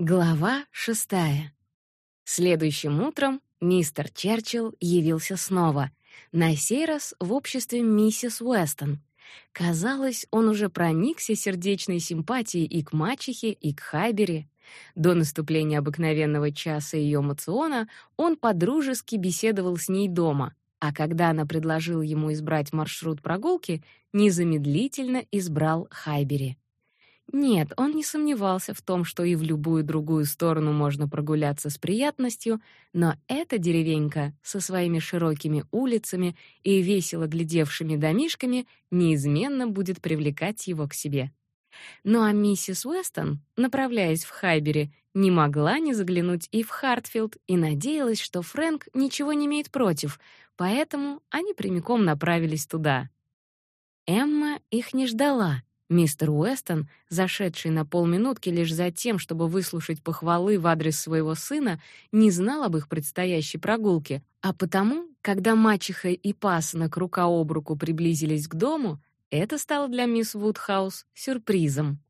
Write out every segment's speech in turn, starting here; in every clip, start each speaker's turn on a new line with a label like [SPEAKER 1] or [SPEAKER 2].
[SPEAKER 1] Глава шестая. Следующим утром мистер Черчилл явился снова, на сей раз в обществе миссис Уэстон. Казалось, он уже проникся сердечной симпатией и к мачехе, и к Хайбери. До наступления обыкновенного часа ее мациона он подружески беседовал с ней дома, а когда она предложила ему избрать маршрут прогулки, незамедлительно избрал Хайбери. Нет, он не сомневался в том, что и в любую другую сторону можно прогуляться с приятностью, но эта деревенька со своими широкими улицами и весело глядевшими домишками неизменно будет привлекать его к себе. Ну а миссис Уэстон, направляясь в Хайбери, не могла не заглянуть и в Хартфилд и надеялась, что Фрэнк ничего не имеет против, поэтому они прямиком направились туда. Эмма их не ждала — Мистер Уэстон, зашедший на полминутки лишь за тем, чтобы выслушать похвалы в адрес своего сына, не знал об их предстоящей прогулке, а потому, когда мачеха и пасынок рука об руку приблизились к дому, это стало для мисс Вудхаус сюрпризом.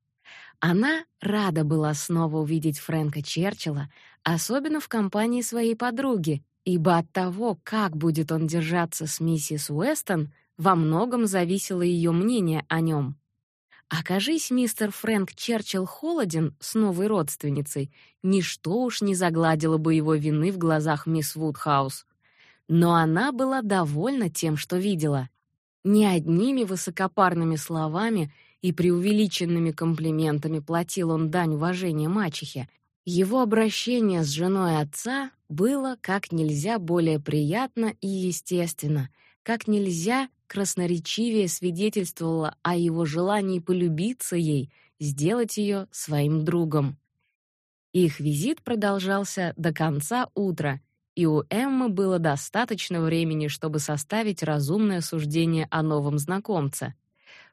[SPEAKER 1] Она рада была снова увидеть Фрэнка Черчилля, особенно в компании своей подруги, ибо от того, как будет он держаться с миссис Уэстон, во многом зависело ее мнение о нем. Окажись мистер Фрэнк Черчилл холоден с новой родственницей, ничто уж не загладило бы его вины в глазах мисс Вудхаус. Но она была довольна тем, что видела. Не одними высокопарными словами и преувеличенными комплиментами платил он дань уважения мачехе. Его обращение с женой отца было как нельзя более приятно и естественно, как нельзя красноречивее свидетельствовала о его желании полюбиться ей, сделать ее своим другом. Их визит продолжался до конца утра, и у Эммы было достаточно времени, чтобы составить разумное суждение о новом знакомце.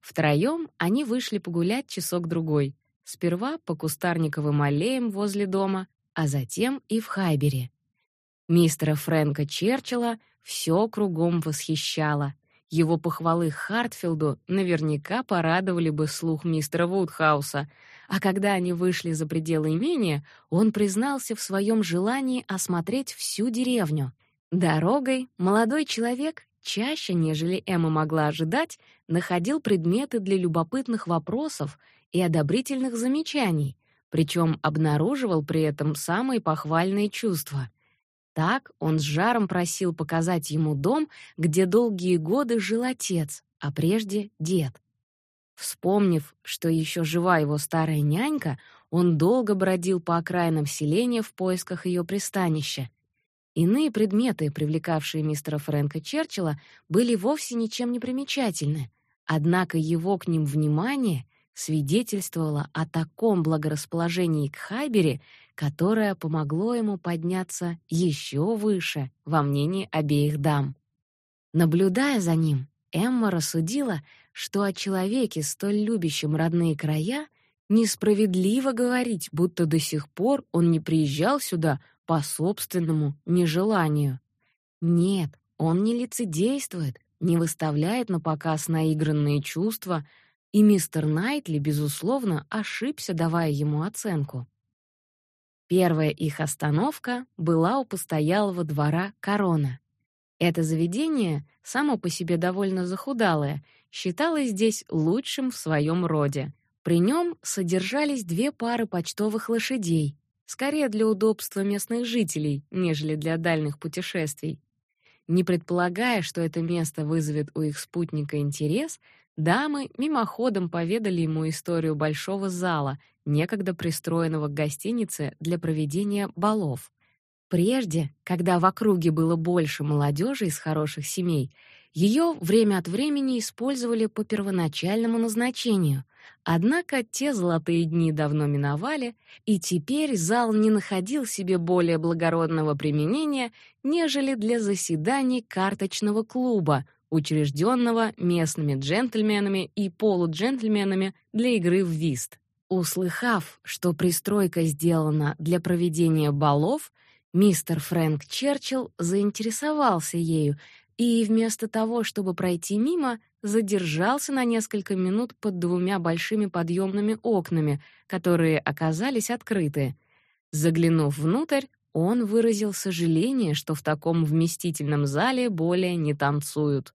[SPEAKER 1] Втроем они вышли погулять часок-другой. Сперва по кустарниковым аллеям возле дома, а затем и в Хайбере. Мистера Фрэнка Черчилля все кругом восхищало — его похвалы Хартфилду наверняка порадовали бы слух мистера Вудхауса, а когда они вышли за пределы имения, он признался в своем желании осмотреть всю деревню. Дорогой молодой человек чаще, нежели Эмма могла ожидать, находил предметы для любопытных вопросов и одобрительных замечаний, причем обнаруживал при этом самые похвальные чувства. Так он с жаром просил показать ему дом, где долгие годы жил отец, а прежде дед. Вспомнив, что еще жива его старая нянька, он долго бродил по окраинам селения в поисках ее пристанища. Иные предметы, привлекавшие мистера Фрэнка Черчилля, были вовсе ничем не примечательны, однако его к ним внимание свидетельствовало о таком благорасположении к Хайбере, которое помогло ему подняться еще выше во мнении обеих дам. Наблюдая за ним, Эмма рассудила, что о человеке, столь любящем родные края, несправедливо говорить, будто до сих пор он не приезжал сюда по собственному нежеланию. Нет, он не лицедействует, не выставляет на показ наигранные чувства, и мистер Найтли, безусловно, ошибся, давая ему оценку. Первая их остановка была у постоялого двора Корона. Это заведение, само по себе довольно захудалое, считалось здесь лучшим в своем роде. При нем содержались две пары почтовых лошадей, скорее для удобства местных жителей, нежели для дальних путешествий. Не предполагая, что это место вызовет у их спутника интерес, дамы мимоходом поведали ему историю большого зала, некогда пристроенного к гостинице для проведения балов. Прежде, когда в округе было больше молодежи из хороших семей, ее время от времени использовали по первоначальному назначению. Однако те золотые дни давно миновали, и теперь зал не находил себе более благородного применения, нежели для заседаний карточного клуба, учрежденного местными джентльменами и полуджентльменами для игры в вист. Услыхав, что пристройка сделана для проведения балов, мистер Фрэнк Черчилл заинтересовался ею и вместо того, чтобы пройти мимо, задержался на несколько минут под двумя большими подъемными окнами, которые оказались открыты. Заглянув внутрь, он выразил сожаление, что в таком вместительном зале более не танцуют.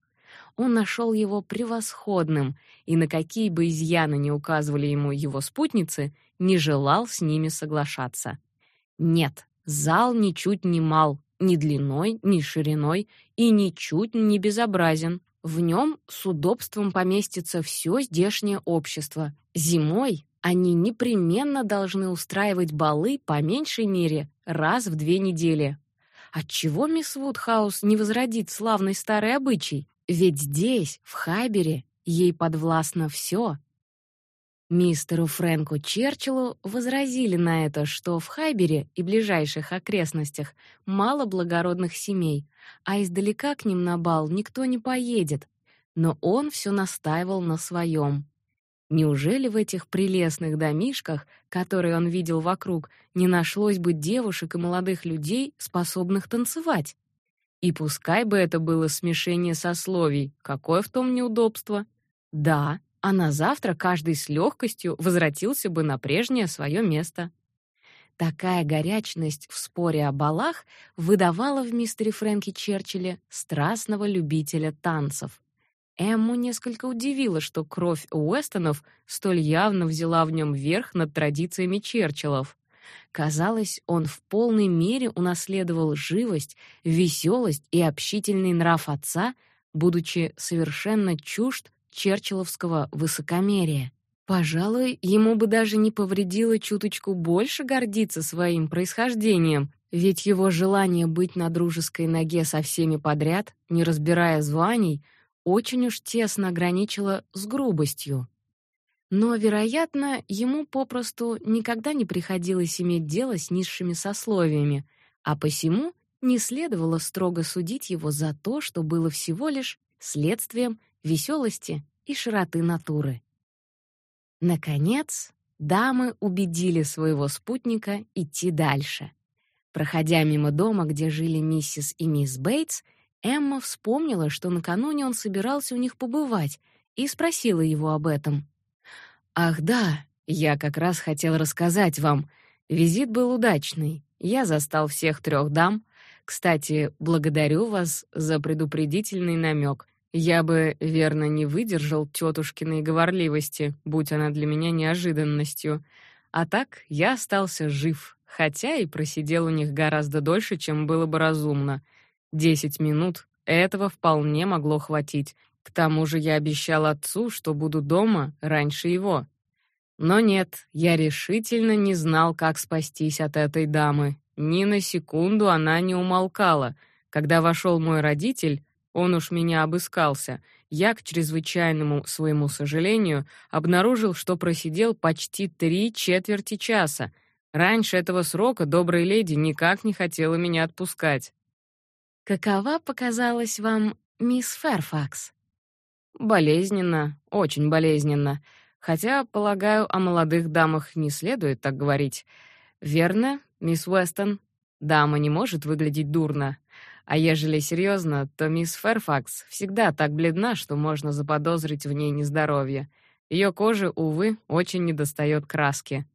[SPEAKER 1] Он нашел его превосходным, и на какие бы изъяны ни указывали ему его спутницы, не желал с ними соглашаться. Нет, зал ничуть не мал, ни длиной, ни шириной, и ничуть не безобразен. В нем с удобством поместится все здешнее общество. Зимой они непременно должны устраивать балы по меньшей мере раз в две недели. Отчего мисс Вудхаус не возродит славный старый обычай? Ведь здесь, в Хайбере, ей подвластно все. Мистеру Фрэнку Черчиллу возразили на это, что в Хайбере и ближайших окрестностях мало благородных семей, а издалека к ним на бал никто не поедет. Но он все настаивал на своем. Неужели в этих прелестных домишках, которые он видел вокруг, не нашлось бы девушек и молодых людей, способных танцевать? И пускай бы это было смешение сословий, какое в том неудобство? Да, а на завтра каждый с легкостью возвратился бы на прежнее свое место. Такая горячность в споре о балах выдавала в мистере Фрэнки Черчилле страстного любителя танцев. Эмму несколько удивило, что кровь Уэстонов столь явно взяла в нем верх над традициями Черчиллов. Казалось, он в полной мере унаследовал живость, веселость и общительный нрав отца, будучи совершенно чужд черчилловского высокомерия. Пожалуй, ему бы даже не повредило чуточку больше гордиться своим происхождением, ведь его желание быть на дружеской ноге со всеми подряд, не разбирая званий — очень уж тесно граничила с грубостью. Но, вероятно, ему попросту никогда не приходилось иметь дело с низшими сословиями, а посему не следовало строго судить его за то, что было всего лишь следствием веселости и широты натуры. Наконец, дамы убедили своего спутника идти дальше. Проходя мимо дома, где жили миссис и мисс Бейтс, Эмма вспомнила, что накануне он собирался у них побывать, и спросила его об этом. «Ах да, я как раз хотел рассказать вам. Визит был удачный. Я застал всех трех дам. Кстати, благодарю вас за предупредительный намек. Я бы, верно, не выдержал тетушкиной говорливости, будь она для меня неожиданностью. А так я остался жив, хотя и просидел у них гораздо дольше, чем было бы разумно. Десять минут этого вполне могло хватить. К тому же я обещал отцу, что буду дома раньше его. Но нет, я решительно не знал, как спастись от этой дамы. Ни на секунду она не умолкала. Когда вошел мой родитель, он уж меня обыскался. Я, к чрезвычайному своему сожалению, обнаружил, что просидел почти три четверти часа. Раньше этого срока добрая леди никак не хотела меня отпускать. Какова показалась вам мисс Фэрфакс? Болезненно, очень болезненно. Хотя, полагаю, о молодых дамах не следует так говорить. Верно, мисс Уэстон? Дама не может выглядеть дурно. А ежели серьезно, то мисс Фэрфакс всегда так бледна, что можно заподозрить в ней нездоровье. Ее коже, увы, очень недостает краски.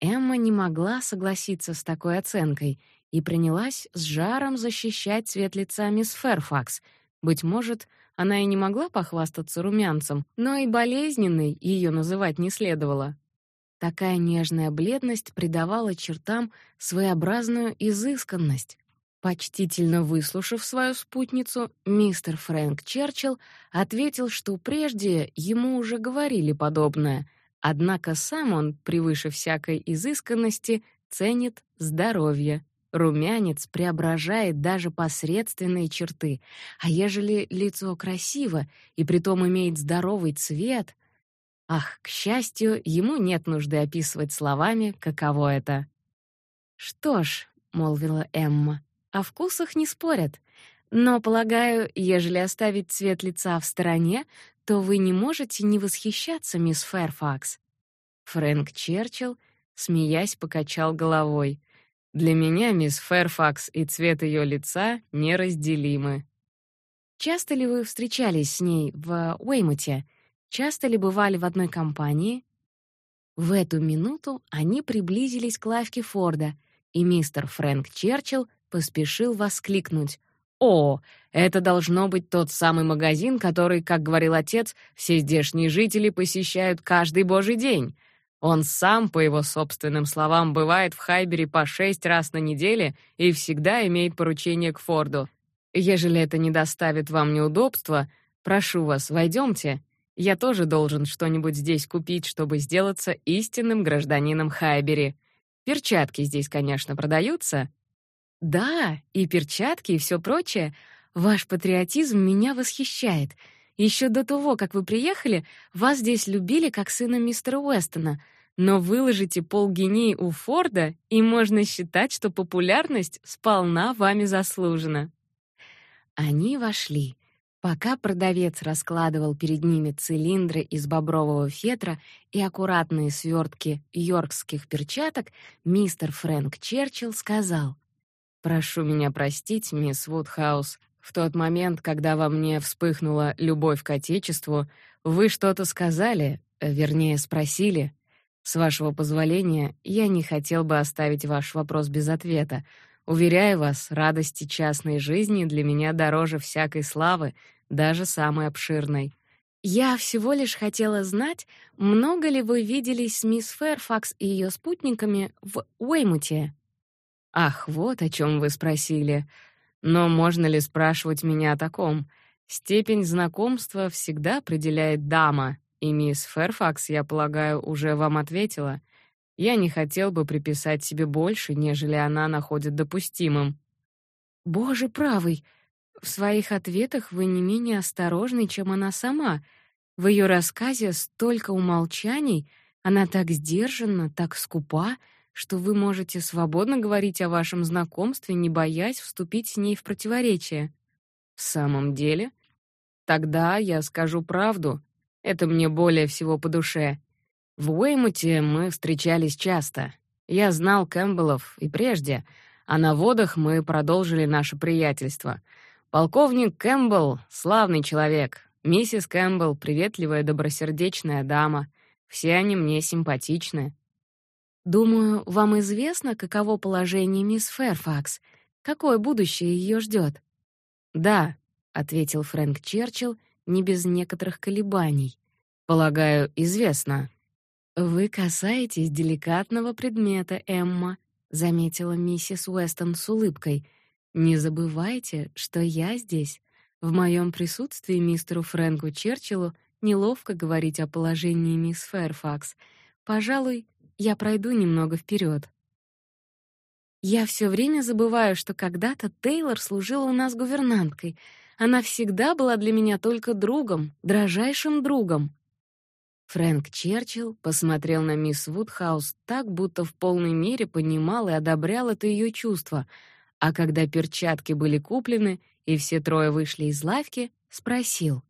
[SPEAKER 1] Эмма не могла согласиться с такой оценкой и принялась с жаром защищать цвет лица мисс Ферфакс. Быть может, она и не могла похвастаться румянцем, но и болезненной ее называть не следовало. Такая нежная бледность придавала чертам своеобразную изысканность. Почтительно выслушав свою спутницу, мистер Фрэнк Черчилл ответил, что прежде ему уже говорили подобное, однако сам он, превыше всякой изысканности, ценит здоровье. Румянец преображает даже посредственные черты, а ежели лицо красиво и притом имеет здоровый цвет, ах, к счастью, ему нет нужды описывать словами, каково это. Что ж, молвила Эмма, о вкусах не спорят. Но, полагаю, ежели оставить цвет лица в стороне, то вы не можете не восхищаться мисс Фэрфакс. Фрэнк Черчилл, смеясь, покачал головой. Для меня мисс Фэрфакс и цвет ее лица неразделимы. Часто ли вы встречались с ней в Уэймуте? Часто ли бывали в одной компании? В эту минуту они приблизились к лавке Форда, и мистер Фрэнк Черчилл поспешил воскликнуть: «О, это должно быть тот самый магазин, который, как говорил отец, все здешние жители посещают каждый божий день. Он сам, по его собственным словам, бывает в Хайбере по шесть раз на неделе и всегда имеет поручение к Форду. Ежели это не доставит вам неудобства, прошу вас, войдемте. Я тоже должен что-нибудь здесь купить, чтобы сделаться истинным гражданином Хайбери. Перчатки здесь, конечно, продаются. Да, и перчатки, и все прочее. Ваш патриотизм меня восхищает. Еще до того, как вы приехали, вас здесь любили как сына мистера Уэстона. Но выложите полгиней у Форда, и можно считать, что популярность сполна вами заслужена. Они вошли. Пока продавец раскладывал перед ними цилиндры из бобрового фетра и аккуратные свертки йоркских перчаток, мистер Фрэнк Черчилл сказал: "Прошу меня простить, мисс Вудхаус. В тот момент, когда во мне вспыхнула любовь к отечеству, вы что-то сказали, вернее, спросили. С вашего позволения, я не хотел бы оставить ваш вопрос без ответа, Уверяю вас, радости частной жизни для меня дороже всякой славы, даже самой обширной. Я всего лишь хотела знать, много ли вы виделись с мисс Фэрфакс и ее спутниками в Уэймуте. Ах, вот о чем вы спросили. Но можно ли спрашивать меня о таком? Степень знакомства всегда определяет дама, и мисс Фэрфакс, я полагаю, уже вам ответила. Я не хотел бы приписать себе больше, нежели она находит допустимым. Боже правый, в своих ответах вы не менее осторожны, чем она сама. В ее рассказе столько умолчаний, она так сдержанна, так скупа, что вы можете свободно говорить о вашем знакомстве, не боясь вступить с ней в противоречие. В самом деле, тогда я скажу правду. Это мне более всего по душе. В Уэймуте мы встречались часто. Я знал Кэмпбеллов и прежде, а на водах мы продолжили наше приятельство. Полковник Кэмпбелл — славный человек. Миссис Кэмпбелл — приветливая, добросердечная дама. Все они мне симпатичны. Думаю, вам известно, каково положение мисс Фэрфакс, какое будущее ее ждет. Да, ответил Фрэнк Черчилл не без некоторых колебаний. Полагаю, известно. Вы касаетесь деликатного предмета, Эмма, заметила миссис Уэстон с улыбкой. Не забывайте, что я здесь. В моем присутствии мистеру Фрэнку Черчиллу неловко говорить о положении мисс Фэрфакс. Пожалуй, я пройду немного вперед. Я все время забываю, что когда-то Тейлор служила у нас гувернанткой. Она всегда была для меня только другом, дрожайшим другом. Фрэнк Черчилл посмотрел на мисс Вудхаус так, будто в полной мере понимал и одобрял это ее чувство, а когда перчатки были куплены и все трое вышли из лавки, спросил: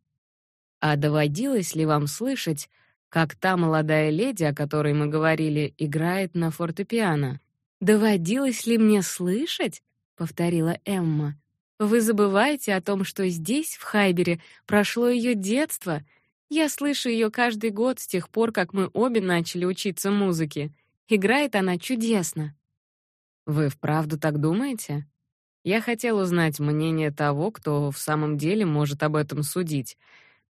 [SPEAKER 1] "А доводилось ли вам слышать, как та молодая леди, о которой мы говорили, играет на фортепиано?" "Доводилось ли мне слышать?" повторила Эмма. "Вы забываете о том, что здесь, в Хайбере, прошло ее детство." Я слышу ее каждый год с тех пор, как мы обе начали учиться музыке. Играет она чудесно. Вы вправду так думаете? Я хотел узнать мнение того, кто в самом деле может об этом судить.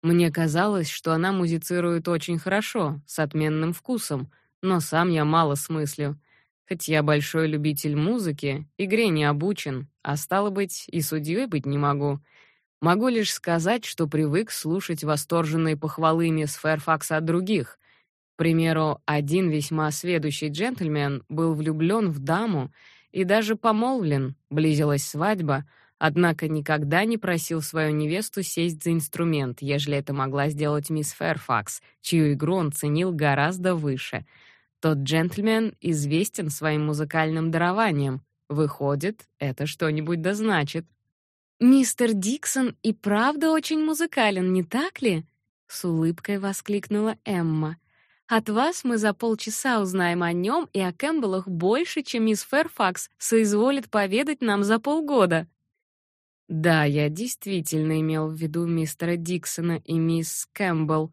[SPEAKER 1] Мне казалось, что она музицирует очень хорошо, с отменным вкусом, но сам я мало смыслю. Хоть я большой любитель музыки, игре не обучен, а стало быть, и судьей быть не могу. Могу лишь сказать, что привык слушать восторженные похвалы мисс Фэрфакса от других. К примеру, один весьма сведущий джентльмен был влюблен в даму и даже помолвлен, близилась свадьба, однако никогда не просил свою невесту сесть за инструмент, ежели это могла сделать мисс Фэрфакс, чью игру он ценил гораздо выше. Тот джентльмен известен своим музыкальным дарованием. Выходит, это что-нибудь да значит. Мистер Диксон и правда очень музыкален, не так ли? с улыбкой воскликнула Эмма. От вас мы за полчаса узнаем о нем и о Кэмпбеллах больше, чем мисс Фэрфакс соизволит поведать нам за полгода. Да, я действительно имел в виду мистера Диксона и мисс Кэмпбелл.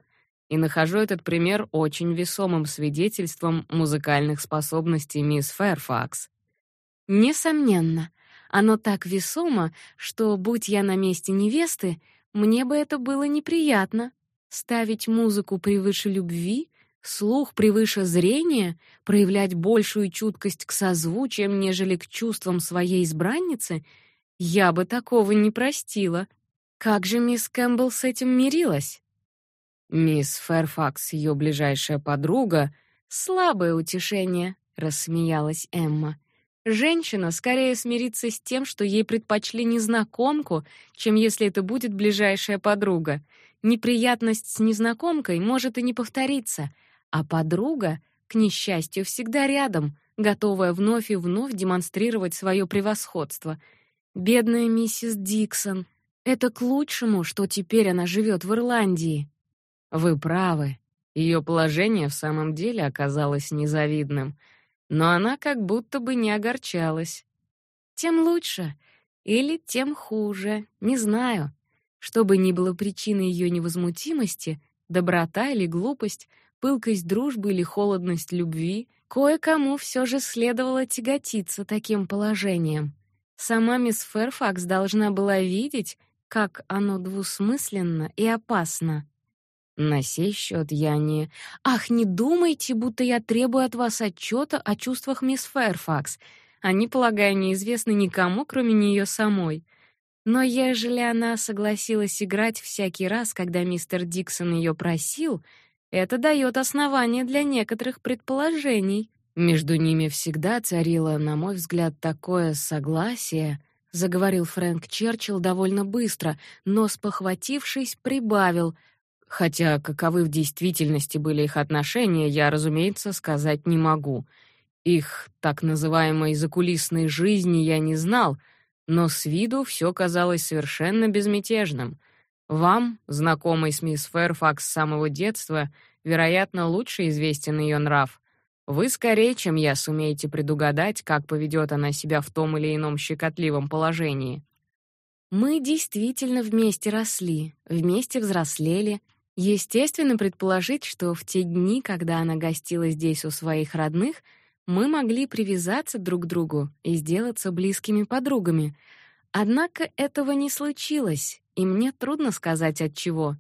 [SPEAKER 1] и нахожу этот пример очень весомым свидетельством музыкальных способностей мисс Фэрфакс. Несомненно, оно так весомо, что, будь я на месте невесты, мне бы это было неприятно. Ставить музыку превыше любви, слух превыше зрения, проявлять большую чуткость к созвучиям, нежели к чувствам своей избранницы, я бы такого не простила. Как же мисс Кэмпбелл с этим мирилась? Мисс Фэрфакс, ее ближайшая подруга, слабое утешение, рассмеялась Эмма. Женщина скорее смирится с тем, что ей предпочли незнакомку, чем если это будет ближайшая подруга. Неприятность с незнакомкой может и не повториться, а подруга, к несчастью, всегда рядом, готовая вновь и вновь демонстрировать свое превосходство. Бедная миссис Диксон. Это к лучшему, что теперь она живет в Ирландии. Вы правы. Ее положение в самом деле оказалось незавидным, но она как будто бы не огорчалась. Тем лучше или тем хуже, не знаю. Что бы ни было причиной ее невозмутимости, доброта или глупость, пылкость дружбы или холодность любви, кое-кому все же следовало тяготиться таким положением. Сама мисс Фэрфакс должна была видеть, как оно двусмысленно и опасно. На сей счет я не... Ах, не думайте, будто я требую от вас отчета о чувствах мисс Фэрфакс. Они, полагаю, неизвестны никому, кроме нее самой. Но ежели она согласилась играть всякий раз, когда мистер Диксон ее просил, это дает основание для некоторых предположений. Между ними всегда царило, на мой взгляд, такое согласие, заговорил Фрэнк Черчилл довольно быстро, но спохватившись, прибавил — Хотя каковы в действительности были их отношения, я, разумеется, сказать не могу. Их так называемой закулисной жизни я не знал, но с виду все казалось совершенно безмятежным. Вам, знакомый с мисс Фэрфакс с самого детства, вероятно, лучше известен ее нрав. Вы скорее, чем я, сумеете предугадать, как поведет она себя в том или ином щекотливом положении. Мы действительно вместе росли, вместе взрослели, Естественно предположить, что в те дни, когда она гостила здесь у своих родных, мы могли привязаться друг к другу и сделаться близкими подругами. Однако этого не случилось, и мне трудно сказать от чего.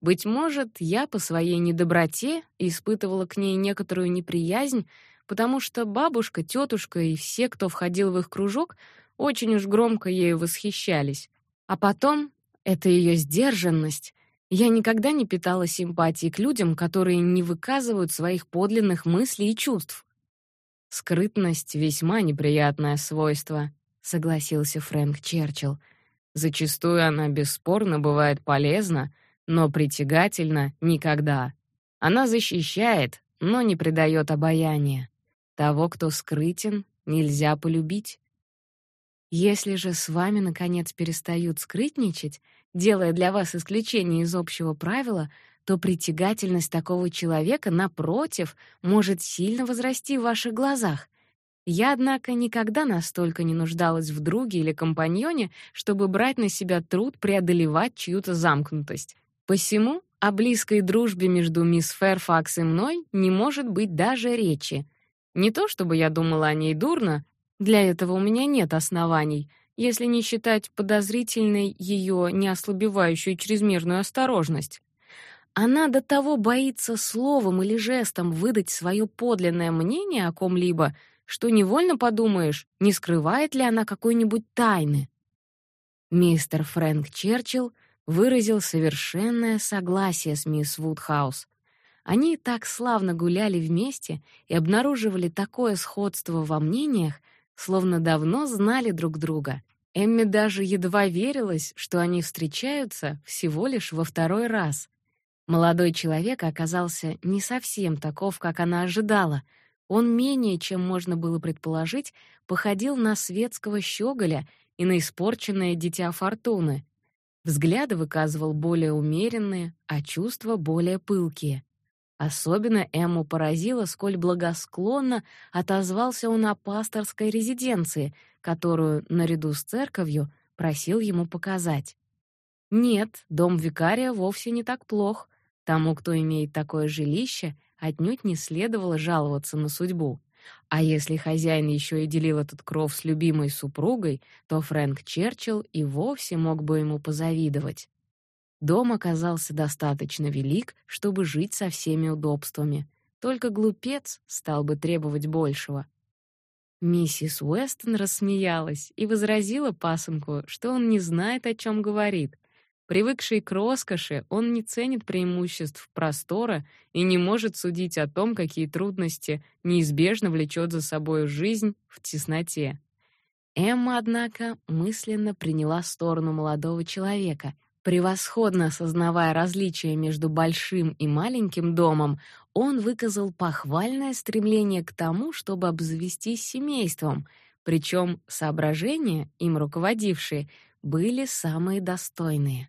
[SPEAKER 1] Быть может, я по своей недоброте испытывала к ней некоторую неприязнь, потому что бабушка, тетушка и все, кто входил в их кружок, очень уж громко ею восхищались. А потом это ее сдержанность, я никогда не питала симпатии к людям, которые не выказывают своих подлинных мыслей и чувств. Скрытность весьма неприятное свойство, согласился Фрэнк Черчилл. Зачастую она бесспорно бывает полезна, но притягательна никогда. Она защищает, но не придает обаяния. Того, кто скрытен, нельзя полюбить. Если же с вами наконец перестают скрытничать, делая для вас исключение из общего правила, то притягательность такого человека напротив может сильно возрасти в ваших глазах. Я, однако, никогда настолько не нуждалась в друге или компаньоне, чтобы брать на себя труд преодолевать чью-то замкнутость. Посему о близкой дружбе между мисс Фэрфакс и мной не может быть даже речи. Не то чтобы я думала о ней дурно, для этого у меня нет оснований, если не считать подозрительной ее неослабевающую чрезмерную осторожность. Она до того боится словом или жестом выдать свое подлинное мнение о ком-либо, что невольно подумаешь, не скрывает ли она какой-нибудь тайны. Мистер Фрэнк Черчилл выразил совершенное согласие с мисс Вудхаус. Они так славно гуляли вместе и обнаруживали такое сходство во мнениях, словно давно знали друг друга. Эмми даже едва верилась, что они встречаются всего лишь во второй раз. Молодой человек оказался не совсем таков, как она ожидала. Он менее, чем можно было предположить, походил на светского щеголя и на испорченное дитя фортуны. Взгляды выказывал более умеренные, а чувства более пылкие. Особенно Эмму поразило, сколь благосклонно отозвался он о пасторской резиденции, которую, наряду с церковью, просил ему показать. Нет, дом викария вовсе не так плох. Тому, кто имеет такое жилище, отнюдь не следовало жаловаться на судьбу. А если хозяин еще и делил этот кров с любимой супругой, то Фрэнк Черчилл и вовсе мог бы ему позавидовать. Дом оказался достаточно велик, чтобы жить со всеми удобствами. Только глупец стал бы требовать большего. Миссис Уэстон рассмеялась и возразила пасынку, что он не знает, о чем говорит. Привыкший к роскоши, он не ценит преимуществ простора и не может судить о том, какие трудности неизбежно влечет за собой жизнь в тесноте. Эмма, однако, мысленно приняла сторону молодого человека. Превосходно осознавая различия между большим и маленьким домом, он выказал похвальное стремление к тому, чтобы обзавестись семейством, причем соображения, им руководившие, были самые достойные.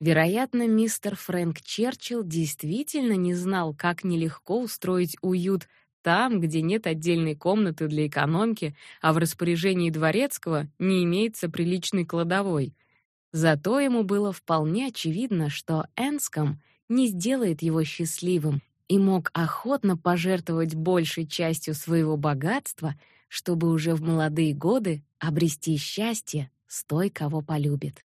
[SPEAKER 1] Вероятно, мистер Фрэнк Черчилл действительно не знал, как нелегко устроить уют там, где нет отдельной комнаты для экономки, а в распоряжении дворецкого не имеется приличной кладовой. Зато ему было вполне очевидно, что Энском не сделает его счастливым и мог охотно пожертвовать большей частью своего богатства, чтобы уже в молодые годы обрести счастье с той, кого полюбит.